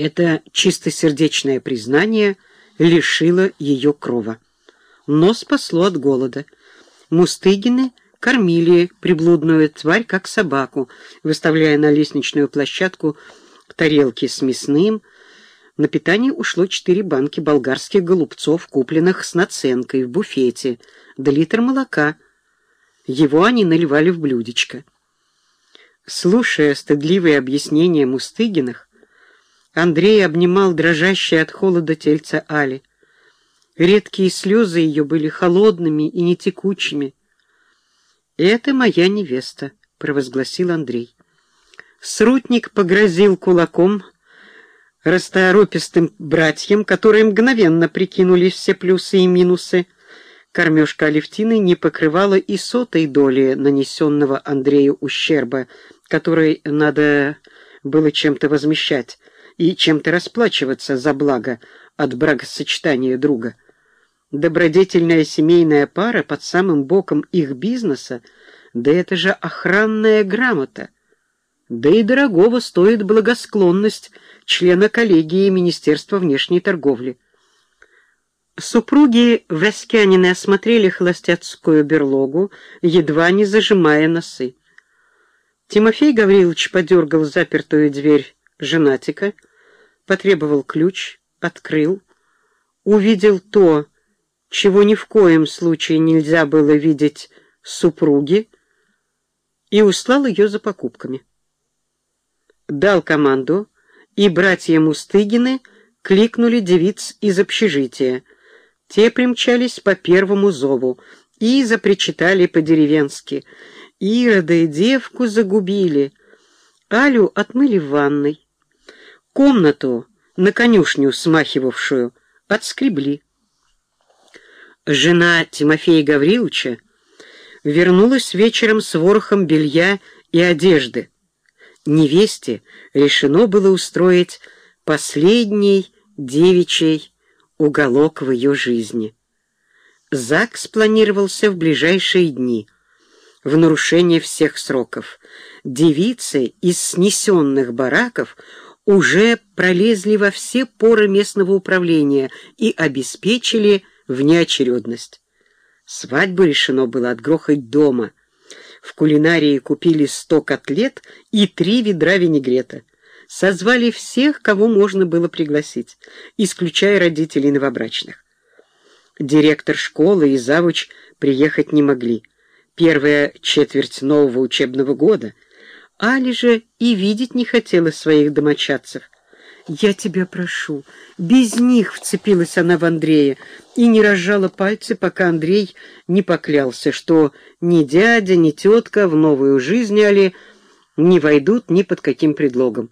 Это чистосердечное признание лишило ее крова. Но спасло от голода. Мустыгины кормили приблудную тварь, как собаку, выставляя на лестничную площадку тарелки с мясным. На питание ушло четыре банки болгарских голубцов, купленных с наценкой в буфете, да литр молока. Его они наливали в блюдечко. Слушая стыдливые объяснения Мустыгиных, Андрей обнимал дрожащее от холода тельца Али. Редкие слезы ее были холодными и нетекучими. «Это моя невеста», — провозгласил Андрей. Срутник погрозил кулаком расторопистым братьям, которые мгновенно прикинули все плюсы и минусы. Кормежка Алевтины не покрывала и сотой доли нанесенного Андрею ущерба, который надо было чем-то возмещать и чем-то расплачиваться за благо от бракосочетания друга. Добродетельная семейная пара под самым боком их бизнеса, да это же охранная грамота — да и дорогого стоит благосклонность члена коллегии Министерства внешней торговли. Супруги Васькянины осмотрели холостяцкую берлогу, едва не зажимая носы. Тимофей Гаврилович подергал запертую дверь женатика, потребовал ключ, открыл, увидел то, чего ни в коем случае нельзя было видеть супруги, и услал ее за покупками дал команду, и братья Мустыгины кликнули девиц из общежития. Те примчались по первому зову и запричитали по-деревенски. Ироды девку загубили. Алю отмыли в ванной. Комнату, на конюшню смахивавшую, отскребли. Жена Тимофея Гавриловича вернулась вечером с ворохом белья и одежды невесте решено было устроить последний девичий уголок в ее жизни. ЗАГС планировался в ближайшие дни, в нарушение всех сроков. Девицы из снесенных бараков уже пролезли во все поры местного управления и обеспечили внеочередность. Свадьбу решено было отгрохать дома — в кулинарии купили сто котлет и три ведра винегрета. Созвали всех, кого можно было пригласить, исключая родителей новобрачных. Директор школы и завуч приехать не могли. Первая четверть нового учебного года. Али же и видеть не хотела своих домочадцев. «Я тебя прошу». Без них вцепилась она в Андрея и не разжала пальцы, пока Андрей не поклялся, что ни дядя, ни тетка в новую жизнь Али не войдут ни под каким предлогом.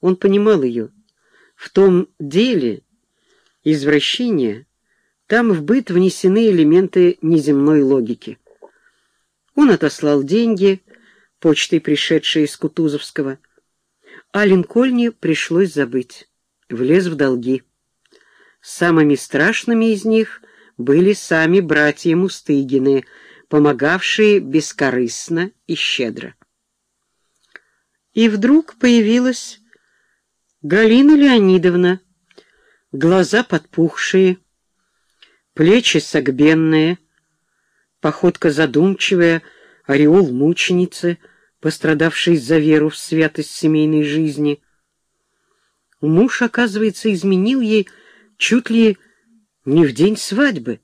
Он понимал ее. В том деле извращения там в быт внесены элементы неземной логики. Он отослал деньги, почтой пришедшей из Кутузовского, а Линкольне пришлось забыть. Влез в долги. Самыми страшными из них были сами братья Мустыгины, помогавшие бескорыстно и щедро. И вдруг появилась Галина Леонидовна, глаза подпухшие, плечи согбенные, походка задумчивая, ореол мученицы — пострадавший за веру в святость семейной жизни. Муж, оказывается, изменил ей чуть ли не в день свадьбы.